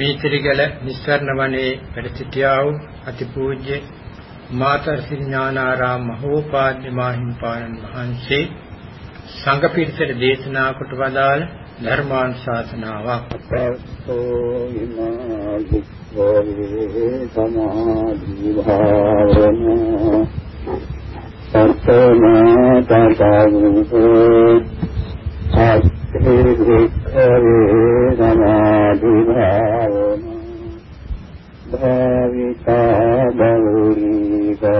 මේතිරිගල නිස්සරණ වනයේ වැඩ සිටියා වූ අතිපූජ්‍ය මාතර්සි ඥානාරාම මහෝපාද්‍ය මාහිම්පාණන් වහන්සේ සංඝ පිරිසට දේශනා කොට වදාළ ධර්මානුශාසනාවක්. ප්‍රසෝ ඉමා දුක්ඛේ සමාධි භාවනා සත්තමා තථාගතෝ අත්ථේ වික්ඛවේ සමාධි භාවනා භාවිතා බෞරීගතා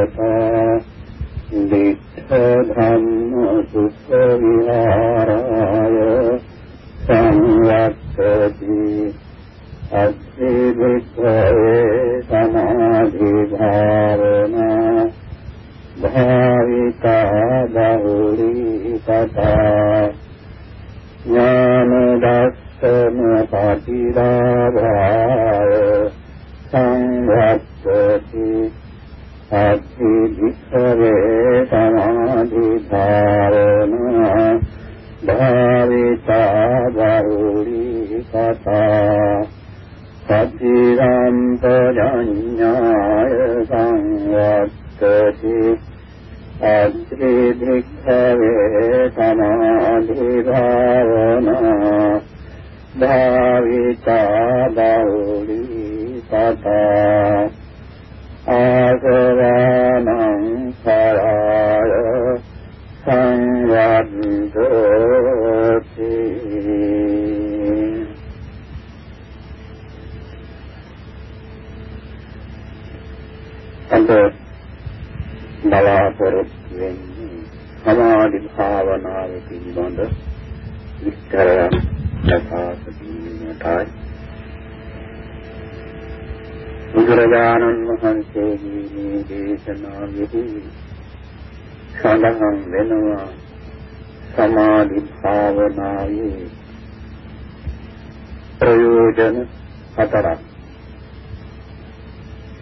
දිඨ ධම්ම සුඛ විහාරාය සංවත්තති අත්ථේ වික්ඛවේ සමාධි භාවනා භාවිතා බෞරීගතා ඥාන දස්සන පටිලාභාය සංවත්තති අත්ථි වික්ඛවේ සමාධි ධාරණා භාවිතා බරුලි කතා සතිරම්ප ජඤ්ඤාය සංවත්තති අත්‍රි භික්ඛවේ සමාධි භාවනා භාවිතා බෞලි තථා ආසවානං සරාය සංවද්දති අන්ත බලාපොරොත්තු වෙන්නේ සමාධි භාවනාව පිළිබඳ විස්තරයක්. ලබා දීමටයි බුදුරජාණන් වහන්සේගේ මේ දේශනාවෙහි සඳහන් වෙනවා සමාධි භාවනාවේ ප්‍රයෝජන හතරක්.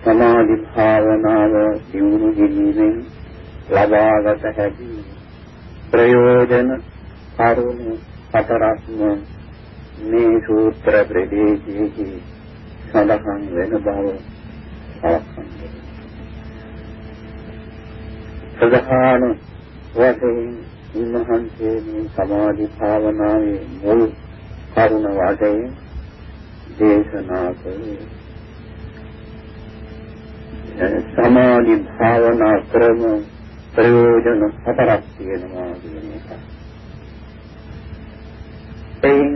සමාධි භාවනාව දියුණු කිරීමෙන් ලබාගත හැකි ප්‍රයෝජන කරුණු හතරක්ම මේ සූත්‍ර ප්‍රදේශයේ සඳහන් වෙන බව සලකන්නේ. ප්‍රධාන වශයෙන් උන්වහන්සේ මේ සමාධි භාවනාවේ මුල් කරුණ වශයෙන් දේශනා කළේ සමාධි භාවනා ක්‍රම ප්‍රයෝජන හතරක් තියෙනවා කියන එක.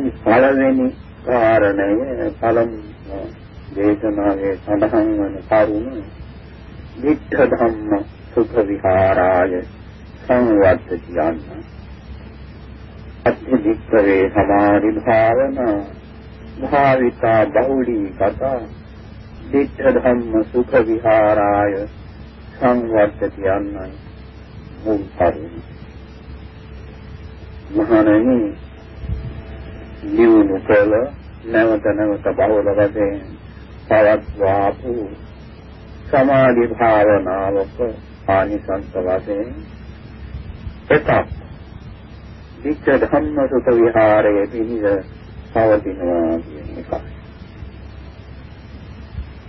එයින් පළවෙනි කාරණය පළමු දේශනාවේ සඳහන් වන කරුණ විත්ත ධම්ම සුඛ විහාරාය සංවත්තති යන්න. අත්‍යධික්කවේ සමාධි භාවනා භාවිතා බහුලී කතා විත්ත ධම්ම සුඛ විහාරාය සංවත්තති යන්නයි මුල් කරුණ. මහණෙනි නිවුණු කළ නැවත නැවත බහුල වශයෙන් පවත්වාපු සමාධි භාවනාවක ආනිසංස වශයෙන් එකක් විච්ඡ ධම්ම සුත විහාරයේ පිහිද පවතිනවා කියන එක.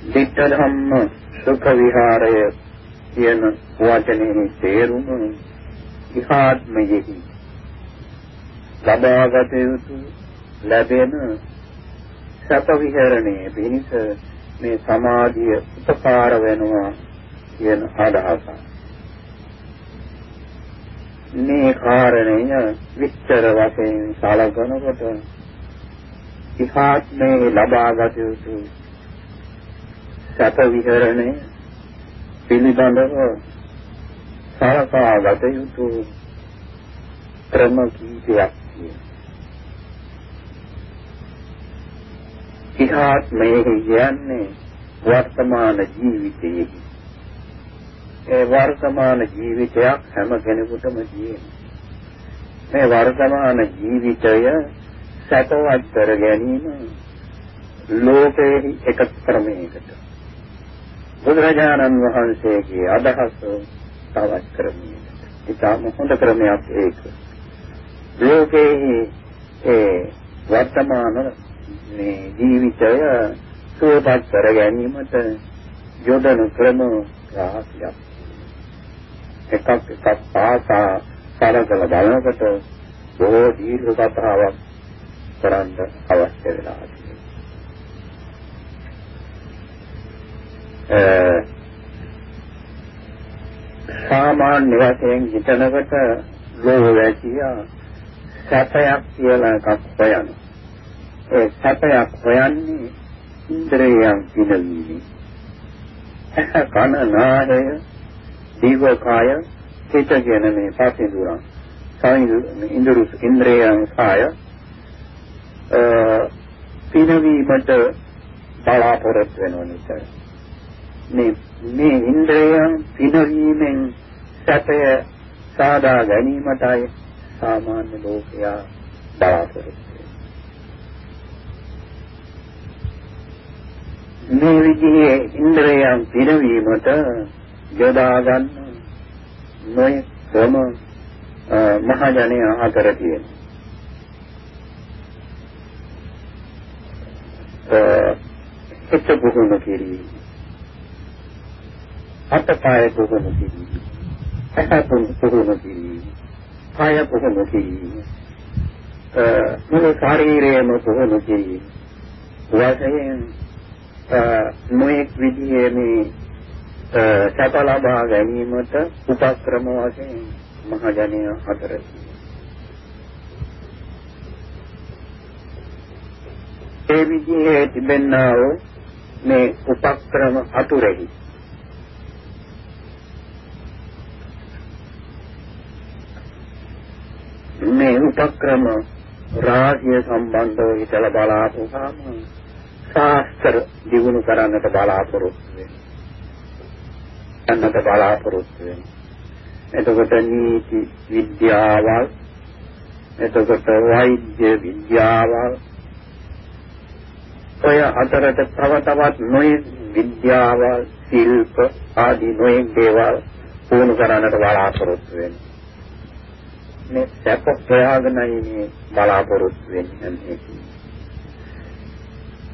විච්ඡ ධම්ම සුඛ විහාරය කියන වචනේ තේරුම ඉහාත්මයෙහි ලබාගත යුතු ලැබෙන සැප විහරණයේ පිණිස මේ සමාධිය උපකාර වෙනවා කියන අදහස. මේ කාරණය විස්තර වශයෙන් සලකනකොට ඉහාත්මේ ලබාගත යුතු සැප විහරණය පිළිබඳව සලකාගත යුතු ක්‍රම කීපයක් ඉහාත්මයේ කියන්නේ වර්තමාන ජීවිතයේ. ඒ වර්තමාන ජීවිතයක් හැම කෙනෙකුටම තියෙනවා. මේ වර්තමාන ජීවිතය සැපවත් කර ගැනීම ලෝකයේ එක ක්‍රමයකට බුදුරජාණන් වහන්සේගේ අදහස තවත් ක්‍රමයකට. ඉතාම හොඳ ක්‍රමයක් ඒක. ලෝකයේ ඒ වර්තමාන මේ ජීවිතය සුවපත් කර ගැනීමට යොදන ක්‍රම රාශියක්. එකක් එකක් පාසා සරකල බලනකොට බොහෝ දීර්ඝ කතාවක් කරන්න අවශ්‍ය වෙනවා. සාමාන්‍ය වශයෙන් හිතනකොට ලෝවැසියා සැපයක් කියලා එකක් හොයනවා. ඒ සැපයක් හොයන්නේ ඉන්ද්‍රයන් පිනවීම. කන නාහය දීව කාය හිත කියන මේ පසින්දුරන් සායිඳු ඉන්ද්‍රු ඉන්ද්‍රයන් කාය පිනවීමට බලාපොරොත්තු වෙන නිසා මේ මේ ඉන්ද්‍රයන් පිනවීමෙන් සැපය සාදා ගැනීමටයි සාමාන්‍ය ලෝකයා බලාපොරොත්තු මේ විදිහේ ඉන්ද්‍රයන් පිනවීමට යොදා ගන්න නොය ක්‍රම මහජනය අතර තියෙනවා. එත් පුහුණු කිරීම. අතපය පුහුණු කිරීම. ඇහැපුන් පුහුණු කිරීම. කාය පුහුණු කිරීම. මුළු ශරීරයම පුහුණු කිරීම. වශයෙන් නොඑක් විදිහේ මේ සැප ලබා ගැනීමට උපක්‍රම වශයෙන් මහජනය අතර ඒ විදිහේ තිබෙනා වූ මේ උපක්‍රම අතුරෙහි මේ උපක්‍රම රාජ්‍ය සම්බන්ධව හිතලා බලාපොරොත්තු ශාස්ත්‍ර දිනු කරන්නට බලාපොරොත්තු වෙනවා. යන්නට බලාපොරොත්තු වෙනවා. එතකොට නීති විද්‍යාවල් එතකොට වෛද්‍ය විද්‍යාවල් ඔය අතරට තව තවත් නොයෙක් විද්‍යාවල් ශිල්ප ආදී නොයෙක් දේවල් පුහුණු කරන්නට බලාපොරොත්තු වෙනවා. මේ සැප ප්‍රයාගනයි මේ බලාපොරොත්තු වෙන්නේ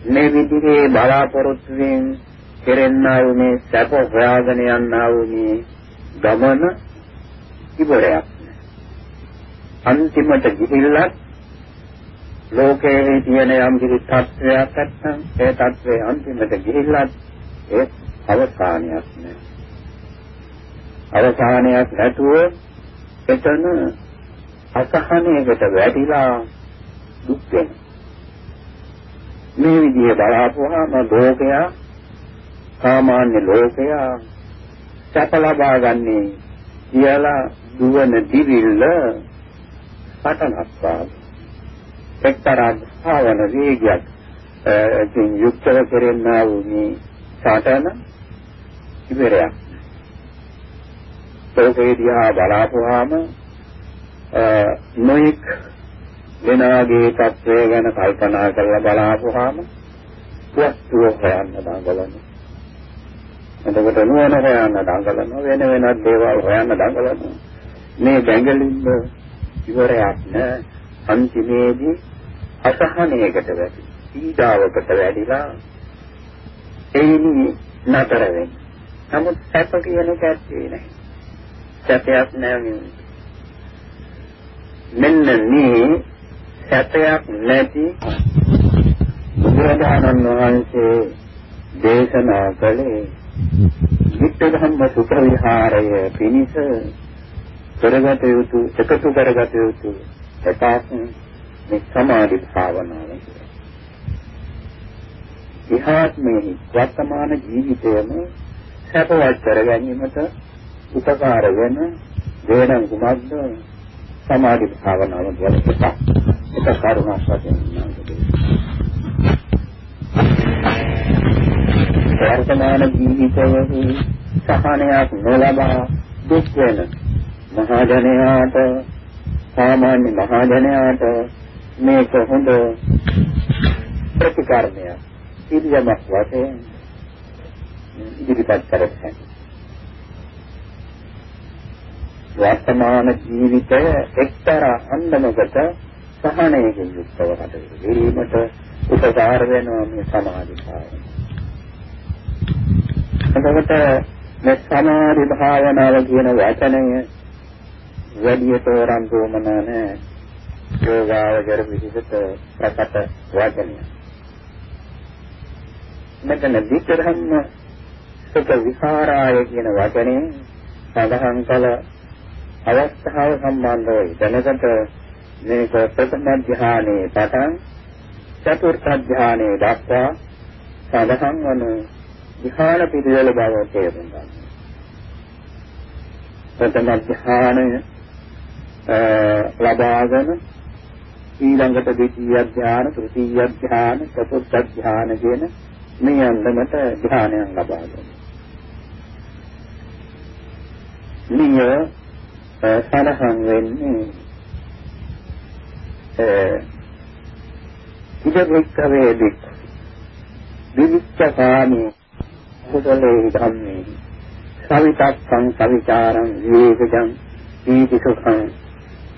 මේ විදිහේ බලාපොරොත්තු වෙන කෙරෙන්නා වූ මේ සැප හොයාගෙන යන්නා වූ මේ ගමන ඉවරයක් අන්තිමට ගිහිල්ලා ලෝකයේ තියෙන යම් කිසි තත්ත්වයක් නැත්නම් ඒ තත්ත්වයේ අන්තිමට ගිහිල්ලා ඒ අවසානයක් නෑ අවසානයක් නැතුව එතන අසහනයකට වැටිලා දුක් වෙන. මේ විදිහේ බලාපුවාම ලෝකයා සාමාන්‍ය ලෝකයා සැප ලබා ගන්නේ කියලා දුවන දිවිල්ල පටනක් වාගේ. එක්තරා භාවන වේගයක් එකින් යුක්තව කෙරෙනා වූ මේ සාතන ඉවරයක්. ලෝකේ දිහා බලාපුවාම නොඑක් වෙනාගේ තත්වය ගැන කල්පනා කරලා බලාපුවාම වස්තුව හොයන්න දඟලන. එතකොට නුවණ හොයන්න දඟලන වෙන වෙනත් දේවල් හොයන්න දඟලන. මේ දැඟලින්න ඉවරයක් නෑ. අන්තිමේදී අසහනයකට වැටි. පීඩාවකට වැටිලා එයිනි නතර වෙන්නේ. නමුත් සැප කියන එක ඇත්තේ නැහැ. සැපයක් නෑ මෙන්න මේ සැපයක් නැති බුදුරජාණන් වහන්සේ දේශනා කළේ විත්ත ධම්ම සුඛ විහාරය පිණිස කරගත යුතු එකතු කරගත යුතු එකක් මේ සමාධි භාවනාව. ඉහාත්මේ වර්තමාන ජීවිතයම සැපවත් කර ගැනීමට උපකාර වෙන දේනම් කුමක්ද සමාධි භාවනාව කියන එක. ඒක කරුණා වශයෙන් වර්තමාන ජීවිතයේ සහනයක් නොලබා දුක් වෙන මහජනයාට සාමාන්‍ය මහජනයාට මේක හොඳ ප්‍රතිකාරණය ඉරියමක් වශයෙන් ඉදිරිපත් කරගන්න. වර්තමාන ජීවිතය එක්තරා අන්දමකට සහනයකින් යුක්තව කටයුතු කිරීමට උපකාර වෙනවා මේ සමාධි භාවනාව. එතකොට මේ සමාධි භාවනාව කියන වචනය වැඩි තෝරන් දුමන නැහැ. යෝගාවචර විදිහට ප්‍රකට වචනය. මෙතන විතරක්ම සුඛ විහාරාය කියන වචනේ සඳහන් කළ අවස්ථාව සම්බන්ධව දැනගත මේක ප්‍රථම ධ්‍යානයේ පටන් චතුර්ථ ධ්‍යානයේ දක්වා සඳහන් වන ධ්‍යාන පිළිවෙල බව තේරුම් ගන්න. ප්‍රථම ධ්‍යානය ලබාගෙන ඊළඟට දෙතිය ධ්‍යාන, තෘතීය ධ්‍යාන, චතුර්ථ ධ්‍යාන කියන මේ අන්දමට ධ්‍යානයන් ලබා ගන්න. නිය සඳහන් වෙන්නේ ඉදවික්කවේ දික් විවිච්ඡකාමී කුසලේ ධම්මේ සවිතක්ඛං සවිචාරං විවේකජං ඊතිසුඛං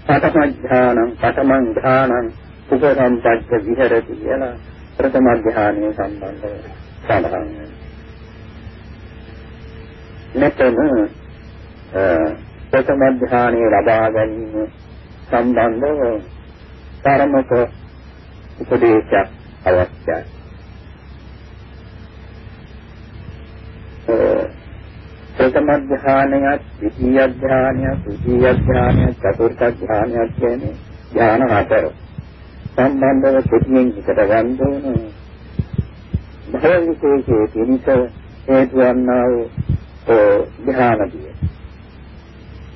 පඨමඥානං පඨමං ධානං උපසම්පච්ච විහෙරති කියලා ප්‍රථම ධානයේ සම්බන්ධව සඳහන් මෙතන ප්‍රථම ධානයේ ලබා ගැනීම සම්බන්ධව තරමක උපදේශයක් අවශ්‍යයි. ප්‍රථම ධානයත්, ද්විතීය ධානයත්, තෘතීය ධානයත්, චතුර්ථ ධානයත් කියන්නේ ධාන හතර. සම්බන්ධව කෙටියෙන් හිතට ගන්න ඕන. භවවිශේෂයේ පිණිස හේතු වන්නා වූ ධානදිය.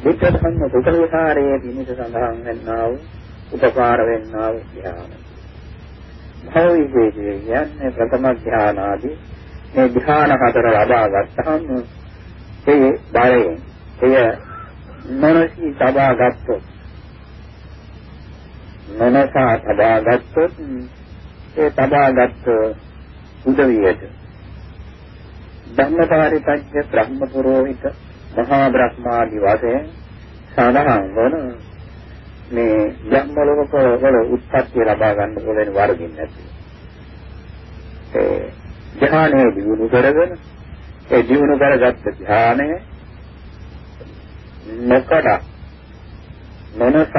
විකල්පන කුසල විහාරයේ පිණිස සඳහන් වෙන්නා වූ උපකාර වෙන්නා වූ ධාන. භවවිශේෂයේ කියන්නේ ප්‍රථම ධානාදී මේ ධ්‍යාන හතර ලබා ගත්තහම ඒ බලයෙන් එය මනසී සබා ගත්තොත් මනසා සබා ගත්තොත් ඒ සබාගත් උදවියට ධම්මපාරිපත්‍ය බ්‍රහ්ම පුරෝහිත මහා බ්‍රහ්මාදි වශයෙන් සඳහන් වන මේ ධම්ම ලෝක වල උත්පත්ති ලබා ගන්න පුළුවන් වර්ගින් නැති. ඒ ධ්‍යානයේ දිනු කරගෙන ඒ දිනු කරගත්ත ධ්‍යානය නොකඩ මනස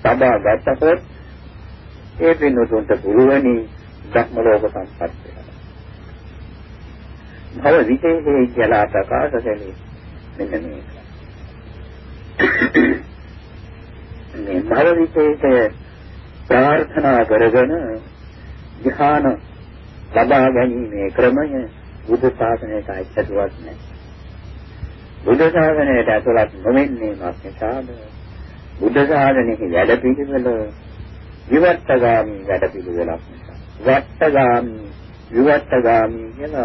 සබා ගත්තොත් ඒ පින්වතුන්ට පුළුවනි ධර්ම ලෝක සම්පත් භව විශේෂයේ කියලා ප්‍රකාශ කළේ මෙන්න මේක. මේ භව විශේෂය ප්‍රාර්ථනා කරගෙන ධ්‍යාන ලබා ගැනීමේ ක්‍රමය බුදු ශාසනයට අයිතිවත් නැහැ. බුදු ශාසනයට ඇතුළත් නොවෙන්නේ මාත් නිසාද? බුදු ශාසනයේ වැඩ පිළිවෙල විවට්ටගාමී වැඩ පිළිවෙලක් නිසා. වට්ටගාමී විවට්ටගාමී කියන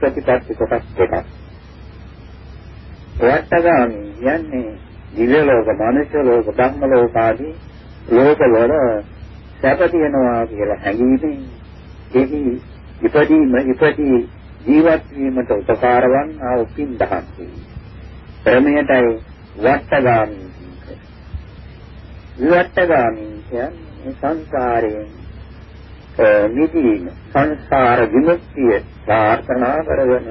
ප්‍රතිපත්ති කොටස් දෙකක්. වට්ටගාමී කියන්නේ දිව්‍ය ලෝක, මනුෂ්‍ය ලෝක, ධම්ම ලෝක ආදී ලෝකවල සැප තියෙනවා කියලා හැඟීමෙන් එහි ඉපදීම ඉපදී ජීවත් වීමට උපකාර වන් ආ උපින් දහම් ක්‍රමයටයි වට්ටගාමී විවට්ටගාමී කියන්නේ සංසාරයෙන් නිදීම සංසාර විමුක්තිය ප්‍රාර්ථනා කරගෙන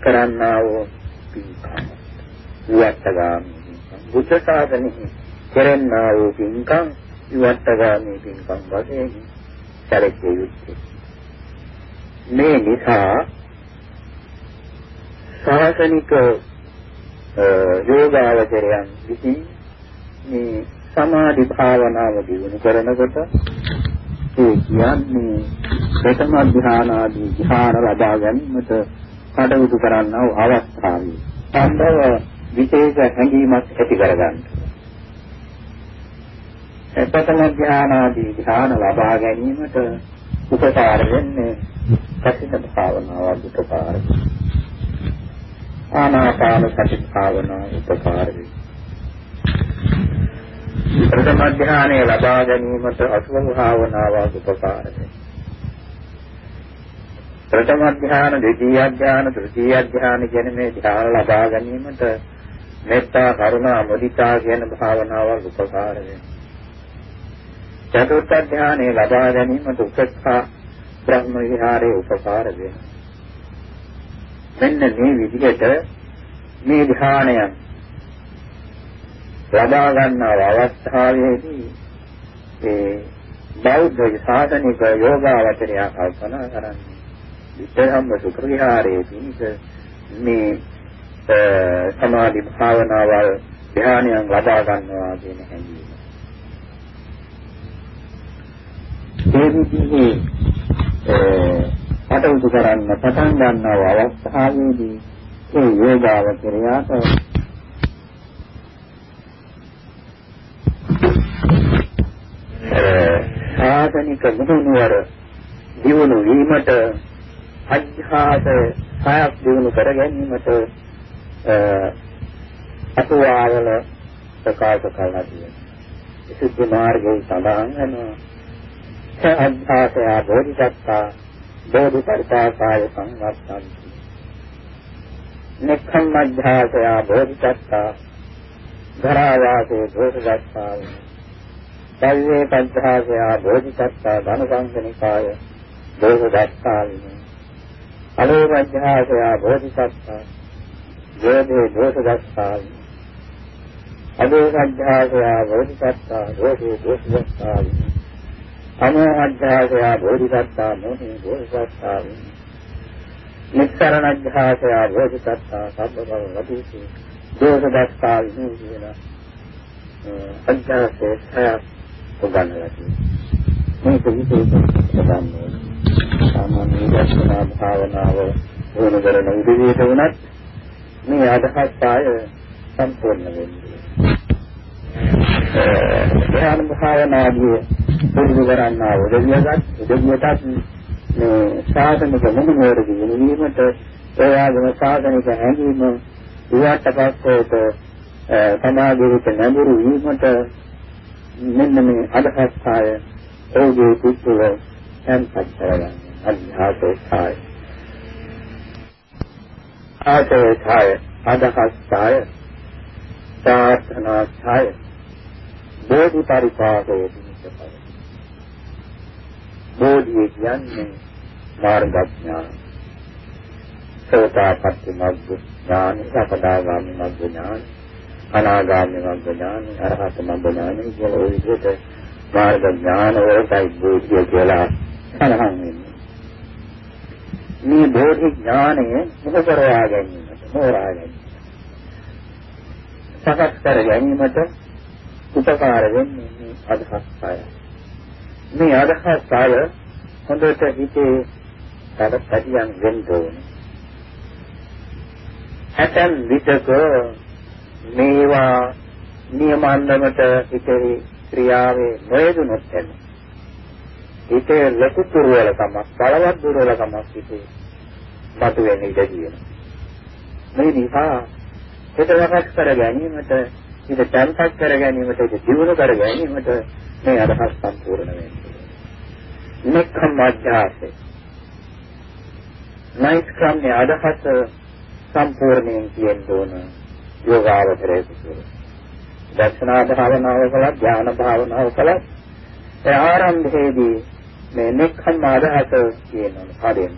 කරන්නා වූ පින්කම් විවට්ටගාමී. බුද්ධ සාධනෙහි කෙරෙන්නා වූ පින්කම් විවට්ටගාමී පින්කම් වශයෙන් සැලකිය යුත්තේ. මේ නිසා සාසනික යෝගාවචරයන් විසින් මේ සමාධි භාවනාව දිනු කරනකොට ඒ කියන්නේ ප්‍රථම ධ්‍යාන ආදී ධ්‍යාන ලබා ගැනීමට කටයුතු කරන්නා වූ අවස්ථාවේ. සම්භව විශේෂ හැඟීමක් ඇති කරගන්න. ප්‍රථම ධ්‍යාන ආදී ධ්‍යාන ලබා ගැනීමට උපකාර වෙන්නේ සතිත භාවනාව උපකාර ආනාපාන සති භාවනාව උපකාර වේ. ප්‍රථම ධානය ලබා ගැනීමට අසුභ භාවනාව උපකාර වේ. ප්‍රථම ධාන, ද්විතීය ධාන, තෘතීය ධාන කියන මේ ධාන ලබා ගැනීමට මෙත්තා, කරුණා, මුදිතා කියන භාවනාවල් උපකාර වේ. චතුර්ථ ධානය ලබා ගැනීමට උපේක්ෂා බ්‍රහ්ම විහාරයේ උපකාර වෙනවා. මෙන්න මේ විදිහට මේ ධ්‍යානයන් ලබා ගන්නා අවස්ථාවේදී ඒ බෞද්ධ සාධනික යෝගාවචරය කල්පනා කරන්නේ විතරම්ම සුඛ විහාරයේදී මේ සමාධි භාවනාවල් ධ්‍යානයන් ලබා ගන්නවා කියන හැඟීම. ඒ විදිහේ කටයුතු කරන්න පටන් ගන්නා අවස්ථාවේදී ඒ යෝගාවචරයාට සාසනික මුදුනුවර දියුණු වීමට අධ්‍යාස හයක් දිනු කර ගැනීමට අතුවාවල ප්‍රකාශ කරලා තියෙනවා. විසුද්ධි මාර්ගයේ සඳහන් වෙනවා. අධ්‍යාසය බෝධිසත්තා බෝධිපරිපාකාය සංවත්තන්ති. නික්ඛම් අධ්‍යාසය බෝධිසත්තා ධරාවාසේ බෝධිසත්තා සල්වේ පංචාසය බෝධිසත්තා ධනසංගනිකාය බෝධිසත්තා අලෝපඥාසය බෝධිසත්තා යෝධේ දෝෂදස්සාවි අදෝසඥාසය බෝධිසත්තා දෝෂේ දෝෂදස්සාවි. අමෝහඥාසය බෝධිසත්තා මොහේ බෝධිසත්තාවි. නිස්සරණඥාසය බෝධිසත්තා සබ්බව වදීසි දෝෂදස්සාවි කියන අඥාසය සය උගන්වලා තියෙනවා මේක විශේෂ ප්‍රධානයි සාමාන්‍ය දර්ශනා භාවනාව වුණ කරන විදිහට වුණත් මේ අදහස් ආය සම්පූර්ණ වෙන්නේ. ධ්‍යාන භාවනාදී පුරුදු කරන්නා උදවියගත් උදවියටත් මේ සාධනික මොනවරදී වීමට ඒ වගේම සාධනික හැඟීම ඉවත් පස්සේට සමාධියට නැඹුරු වීමට මෙන්න මේ අදහස් ආය ඔහුගේ කුතුල තැන්පත් කරගන්න අධ්‍යාසෝ ඡාය ආසෝ ඡාය අදහස් ඡාය ප්‍රාර්ථනා ඡාය බෝධි පරිපාකයේ පිහිටපද බෝධිය කියන්නේ මාර්ගඥාන සෝතාපට්ටි මග්ග ඥාන සකදාගාමි මග්ග ඥාන අනාගාමි මග්ග ඥාන අරහත මග්ග ඥාන කියන ওই විදිහට මාර්ග ඥාන වලටයි බෝධිය කියලා සඳහන් වෙන්නේ. මේ බෝධි ඥානය මොකතරවා ගැනීමට මෝරා ගැනීමට සකස් කර ගැනීමට උපකාර වෙන්නේ මේ අදහස් අය. මේ අදහස් අය හොඳට හිතේ තවපටියන් වෙන්න ඕනේ. ඇතන් විතක මේවා නියමන්නමට හිතේ ක්‍රියාවේ නොයදුනොත් එන්නේ හිතේ ලොකු දුර්වලකමක් බලවත් දුර්වලකමක් හිතේ මතුවෙන්නේ ඉඳ තියෙනවා. මේ නිසා හිත වහස් කර ගැනීමට හිත තැන්පත් කර ගැනීමට හිත දියුණු කර ගැනීමට මේ අදහස් සම්පූර්ණ වෙන්නේ. නික්ඛම් අධ්‍යාසය. නෛෂ්ක්‍රම්‍ය අදහස සම්පූර්ණයෙන් කියන දෝන යෝගාවතරයේ කුසල. දර්ශනා භාවනාව කළා ධ්‍යාන භාවනාව කළා ඒ ආරම්භයේදී මේ නෙක්ඛම් අදහස කියනවා පදයෙන්.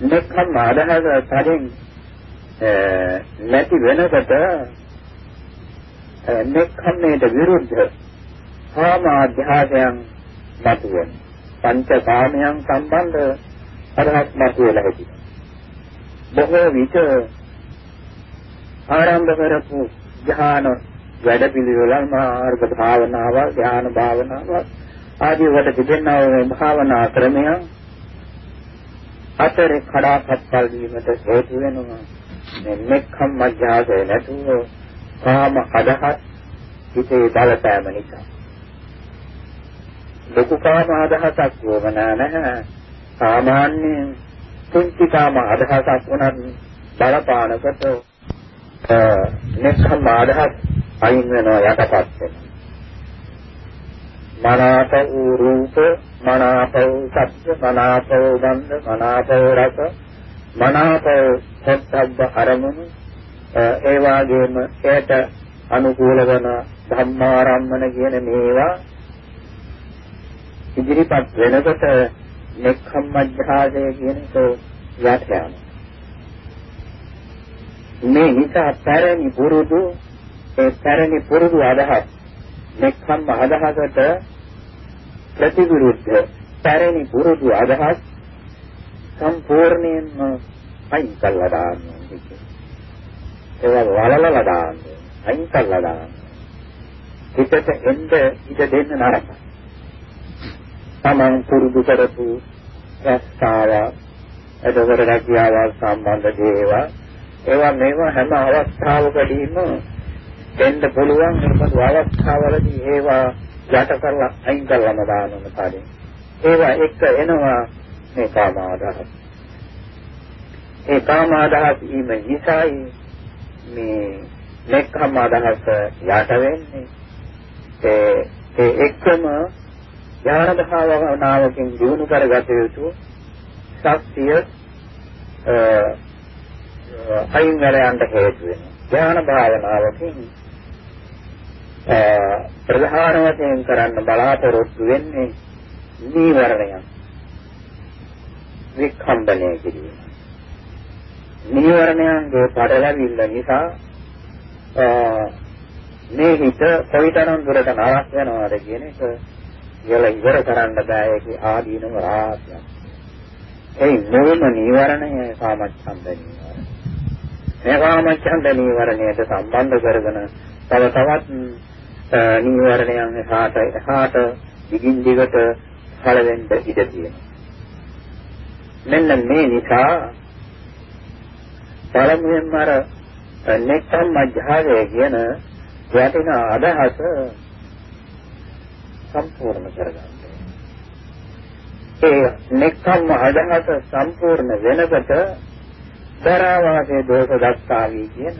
නෙක්ඛම් අදහස පදයෙන් නැති වෙනකොට නෙක්ඛම්මේට විරුද්ධ කාම අධ්‍යාසයන් මතුවෙන. පංච කාමයන් සම්බන්ධ අදහස් මතුවලා ඇති. බොහෝ විට ආරම්භ කරපු ධ්‍යාන වැඩ පිළිවෙල මාර්ග භාවනාව ධ්‍යාන භාවනාව ආදී වට තිබෙනා මේ භාවනා ක්‍රමය අතරේ කඩාකප්පල් වීමට හේතු වෙනවා. මේ මෙක්ඛම් මධ්‍යාසය නැතුව කාම අදහස් හිතේ බලපෑම නිසා. ලොකු කාම අදහසක් වමනා නැහැ. සාමාන්‍ය කුංචි කාම අදහසක් වුණත් බලපානකොට මෙක්ඛම් අදහස් අයින් වෙනවා යටපත් වෙනවා. මනාප වූ රූප මනාප වූ ශබ්ද මනාප වූ ගන්ධ මනාප වූ රස මනාප සත්‍යබ්බ අරමුණු. ඒ වාගේම ඒට අනුකූල වන ධම්මාරම්මන කියන මේවා ඉදිරිපත් වෙනකොට නෙක්ඛම්මජ්ජාසය කියන එක යට යනවා. මේ නිසා පැරණි පුරුදු ඒ පැරණි පුරුදු අදහස් මෙක්කම් අදහසට ප්‍රතිවිරුද්ධ පැරණි පුරුදු අදහස් සම්පූර්ණයෙන්ම අයින් කළා දාන්නේ. ඒවා වලලලා දාන්නේ. අයින් කළා දාන්නේ. හිතට එන්න ඉඩ දෙන්න නරකයි. තමන් පුරුදු කරපු රස්තාව එතකොට රැකියාවල් සම්බන්ධ දේවල් ඒවා මේවා හැම අවස්ථාවකදීම දෙන්න පුළුවන් මොකද අවස්ථාවලදී ඒවා යට කරලා අයින් කරලාම දානම කාර්යය. ඒවා එක එනවා මේ කාම අදහස්. ඒ කාම අදහස් ඊම නිසායි මේ මෙක්කම අදහස යට වෙන්නේ. ඒ ඒ එක්කම ඥාන භාවනාවකින් දිනු කරගත යුතු ශක්තිය අයින් වෙලයන්ට හේතු වෙනවා. ඥාන භාවනාවකින් ප්‍රධාන වශයෙන් කරන්න බලාපොරොත්තු වෙන්නේ නීවරණයන් විඛණ්ඩනය කිරීම. නීවරණයන්ගේ පඩලැවිල්ල නිසා මේ හිත කොයිතරම් දුරට නරක වෙනවද කියන එක කියලා ඉවර කරන්න බෑ ඒකේ ආදීනව රාශියක්. ඒ මොනම නීවරණය කාමච්ඡන්ද නීවරණය. මේ කාමච්ඡන්ද නීවරණයට සම්බන්ධ කරගෙන තව තවත් නීවරණයන් එහාට එහාට දිගින් දිගට පළවෙන්න ඉඩ තියෙනවා. මෙන්න මේ නිසා පළමුවෙන්ම අර නෙක්ඛම් මජ්ජාවේ කියන වටිනා අදහස සම්පූර්ණ කරගන්න. ඒ නෙක්ඛම් අදහස සම්පූර්ණ වෙනකොට දරාවාසේ දෝෂ දස්සාවි කියන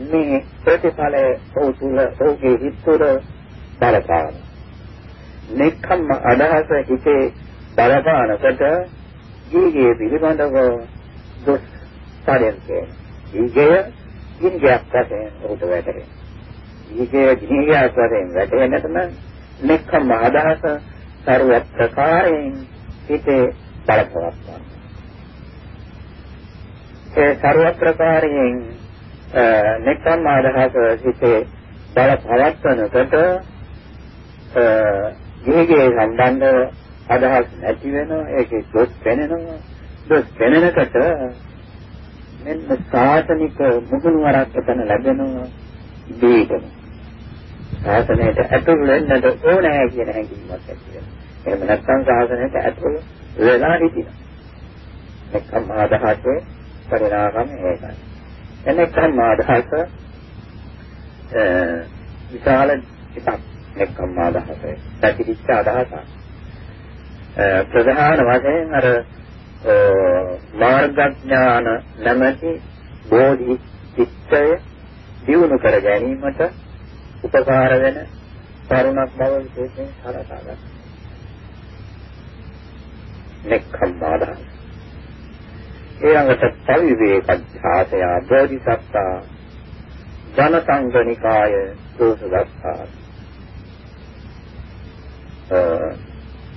මේ ප්‍රතිඵලය ඔහු තුල ඔහුගේ හිත තුල බලපාන. නිකම්ම අදහස හිතේ බලපානකට ජීගේ පිළිබඳව දුස් පරියන්කේ. ජීගය ජීගයක් වශයෙන් ඔහුට වැටේ. ජීගය ජීගයක් වශයෙන් වැටෙන්නටම නිකම්ම අදහස සර්ව ප්‍රකාරයෙන් හිතේ බලපවත්වනවා. ඒ සර්ව ප්‍රකාරයෙන් නෙක්ඛම් අදහස හිතේ බලපවත්වනකොට ජීගේ සම්බන්ධ අදහස් නැති වෙනවා ඒකේ දොස් වෙනෙනවා දොස් වෙනෙනකොට මෙන්න සාසනික මුගුණු වරක් එතන ලැබෙනවා දීගෙන සාසනයට ඇතුල් වෙන්නට ඕනෑ කියන හැඟීමක් ඇති වෙනවා. එහෙම නැත්නම් සාසනයට ඇතුල් වෙලා හිටිනවා. එක්කම අදහසේ පරිණාමය ඒකයි එනකම් අදහස විශාල එකක් එක්කම අදහස පැතිරිච්ච අදහසක්. ප්‍රධාන වශයෙන් අර මාර්ගඥාන නැමැති බෝධි චිත්තය දියුණු කර ගැනීමට උපකාර වෙන කරුණක් බව විශේෂයෙන් සලකා ගන්න. නෙක්ඛම්මාදා ඊළඟට පරිවේකඥාතය බෝධිසත්තා ජනසංගනිකාය දෝසදත්තා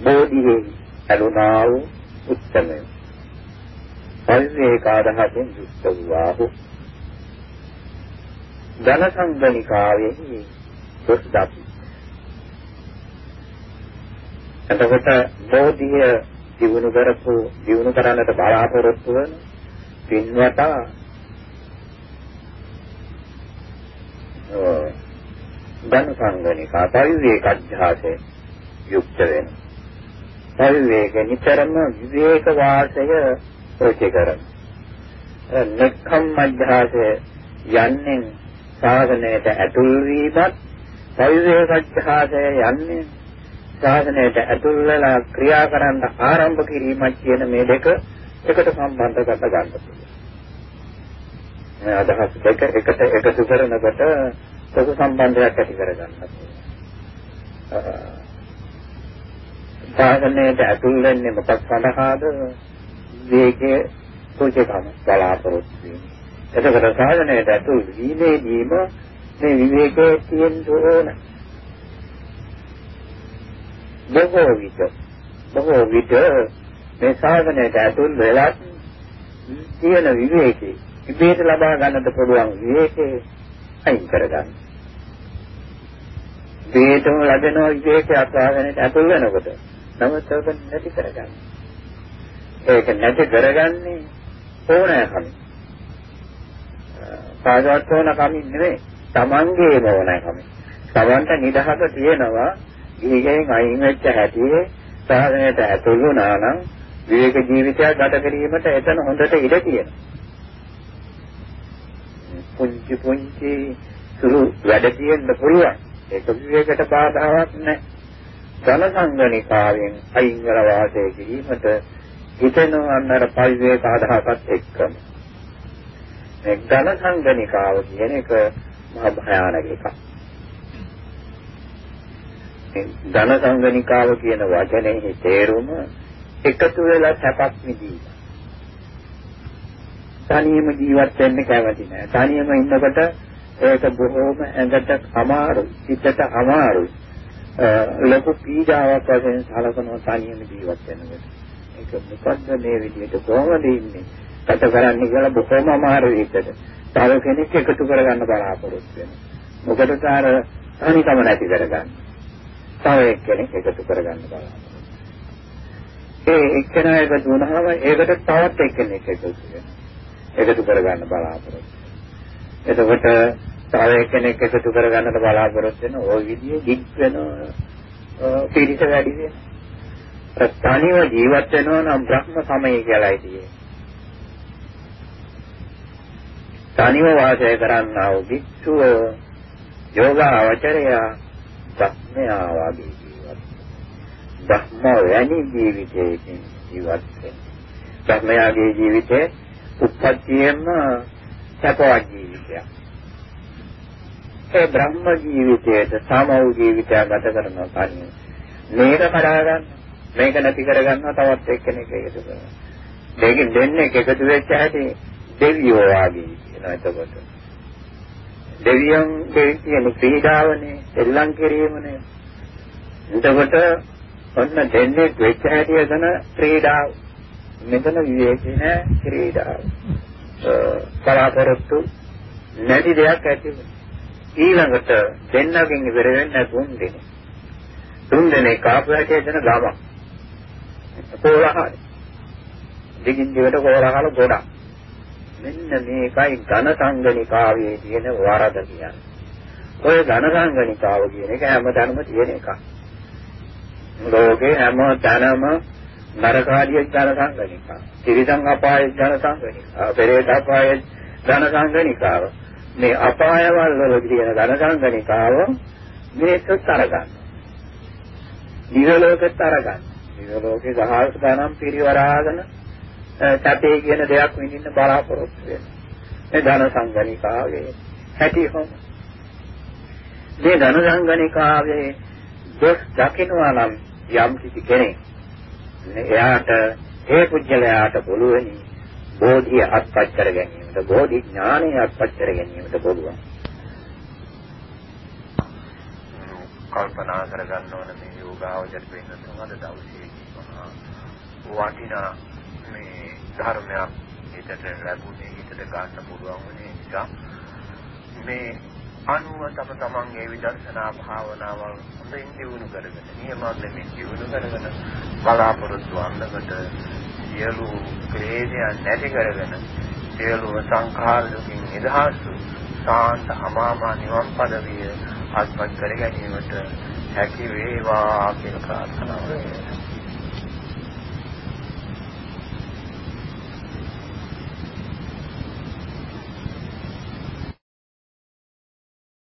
බෝධියේ ඇලුනා වූ උත්තමය. පරිවේකාදහයෙන් යුක්ත වූවාහු. ජනසංගනිකාවේ දොස්දාපි එතකොට බෝධිය දිනු කරපු දිනු කරන්නට බලාපොරොත්තු වන පින්වතා ජනසංගනිකා පරිවේකඥාතේ යුක්ත වෙනවා පරිවේග නිතරම විවේක වාසය ප්‍රති කරන. නෙක්ඛම් මධ්‍යාසය යන්නේ සාධනයට ඇතුල් වීමත් පරිවේගඥාසය යන්නේ සාධනයට ඇතුල් වෙලා ක්‍රියා කරන්න ආරම්භ කිරීමත් කියන මේ දෙක එකට සම්බන්ධ කර ගන්න පුළුවන්. මේ අදහස් දෙක එකට එකතු කරනකොට සතු සම්බන්ධයක් ඇති කර ගන්න පුළුවන්. සාධනයට ඇතුල් වෙන්නේ මොකක් සඳහාද? වේගයේ සෝචකම බලාපොරොත්තු වෙන්නේ. එතකොට සාධනයට ඇතුල් වීමේදීම මේ විවේකයේ තියෙන්න ඕන. බොහෝ විට බොහෝ විට මේ සාධනයට ඇතුල් වෙලා තියෙන විවේකේ ඉබේට ලබා ගන්නට පුළුවන් විවේකේ අයින් කරගන්න. වේදම ලැබෙන විවේකයක් ආගෙන ඇතුල් වෙනකොට නමුත් ඒක නැති කරගන්න. ඒක නැති කරගන්නේ ඕනෑකම. කාගවත් ඕනකමින් නෙවෙයි. Tamangeම ඕනෑකම. Tamanට නිදහස තියෙනවා ඊගෙන් අයින් වෙච්ච හැටි සාධනයට ඇතුල් වුණා නම් විවේක ජීවිතයක් ගත කිරීමට එතන හොඳට ඉඩ තියෙනවා. පුංචි පුංචි සුළු වැඩ තියෙන්න පුළුවන්. ඒක විවේකයට බාධාවක් නැහැ. ධන සංගණිකාවෙන් අයින් කර වාසය කිරීමට හිතෙනවා අන්නර පරිවේක අදහසත් එක්කම. මේ ධන සංගණිකාව කියන එක මහ භයානක එකක්. ධන සංගණිකාව කියන වචනේ තේරුම එකතු වෙලා සැපක් විඳීම. තනියම ජීවත් වෙන්න කැමති නෑ. තනියම ඉන්නකොට ඒක බොහෝම ඇඟට අමාරු, හිතට අමාරු. ලොකු පීඩාවක් වශයෙන් සලකනවා තනියම ජීවත් වෙනකොට. ඒක මොකද්ද මේ විදිහට කොහොමද ඉන්නේ? ගත කරන්නේ කියලා බොහොම අමාරු විදිහට. තව කෙනෙක් එකතු කරගන්න බලාපොරොත්තු වෙනවා. මොකටද අර තනිකම නැති කරගන්න. තව එක්කෙනෙක් එකතු කරගන්න බලාපොරොත්තු ඒ එක්කෙනා එකතු වුණාම ඒකට තවත් එක්කෙනෙක් එකතු වෙනවා. එකතු කරගන්න බලාපොරොත්තු. එතකොට තව එක්කෙනෙක් එකතු කරගන්නට බලාපොරොත්තු වෙන ওই විදිහේ දික් වෙන පිරිස වැඩි වෙනවා. ප්‍රත්‍යානිව ජීවත් වෙනවා නම් බ්‍රහ්ම සමය කියලායි තියෙන්නේ. තනිව වාසය කරන්නා වූ භික්ෂුව යෝගාවචරය බ්‍රහ්මයා වගේ ජීවත්. බ්‍රහ්ම වැනි ජීවිතයකින් ජීවත් වෙනවා. බ්‍රහ්මයාගේ ජීවිතේ උපත්තියෙම සැපවත් ජීවිතයක්. ඒ බ්‍රහ්ම ජීවිතයට සමව ජීවිතයක් ගත කරනවා කන්නේ. මේක කඩා ගන්න මේක නැති කර ගන්නවා තවත් එක්කෙනෙක් එකතු කරනවා. දෙකින් දෙන්නේ එකතු වෙච්ච හැටි දෙවියෝ වාගේ කියනවා එතකොට. දෙවියන් කියන ක්‍රීඩාවනේ එල්ලම් කිරීමනේ. එතකොට ඔන්න දෙන්නේ වෙච්ච හැටි එතන ක්‍රීඩාව. මෙතන විවේකී නෑ ක්‍රීඩාව. බලාපොරොත්තු නැති දෙයක් ඇති ඊළඟට දෙන්නගෙන් ඉවර වෙන්නේ තුන් දෙනෙක්. තුන් දෙනෙක් ආපු හැටි එතන ගමක්. කෝලහල. දිගින් දිවට කෝලහල ගොඩක්. මෙන්න මේකයි ඝන සංගණිකාවේ තියෙන වරද කියන්නේ. ඔය ඝන සංගණිකාව කියන එක හැමදාම තියෙන එකක්. ලෝකේ හැම තැනම නරකාදිය ඝන සංගණිකාව. ත්‍රිසං අපාය ඝන සංගණිකාව. පෙරේත අපාය ඝන සංගණිකාව. මේ අපායවල වල තියෙන ඝන සංගණිකාව මේක තරගන්න. දිවලෝකෙත් තරගන්න. දිවලෝකේ දහස් ගණන් පිරිවරාගෙන සැපේ කියන දෙයක් විඳින්න බලාපොරොත්තු වෙනවා. මේ ධන සංගණිකාවේ හැටි හොම. මේ ධන සංගණිකාවේ දොස් දකින්නවා නම් යම් කිසි කෙනෙක් එයාට ඒ පුජ්‍යලයාට පුළුවනි බෝධිය අත්පත් කර ගැනීමට බෝධි ඥානය අත්පත් කර ගැනීමට පුළුවන්. කල්පනා කරගන්න ඕන මේ යෝගාවචර වෙන තුනද දවසේ වටිනා ධර්මයක් හිතට ලැබුණේ හිතට ගන්න පුළුවන් වෙන නිසා මේ අනුව තම තමන්ගේ විදර්ශනා භාවනාවල් හොඳින් දියුණු කරගෙන නියමයෙන් දියුණු කරගෙන බලාපොරොත්තු වන්නකට සියලු ක්ලේශයන් නැති කරගෙන සියලු සංඛාර දුකින් නිදහස් සාන්ත අමාමා නිවන් පදවිය අත්පත් කර ගැනීමට හැකි වේවා කියලා ප්‍රාර්ථනා කරනවා.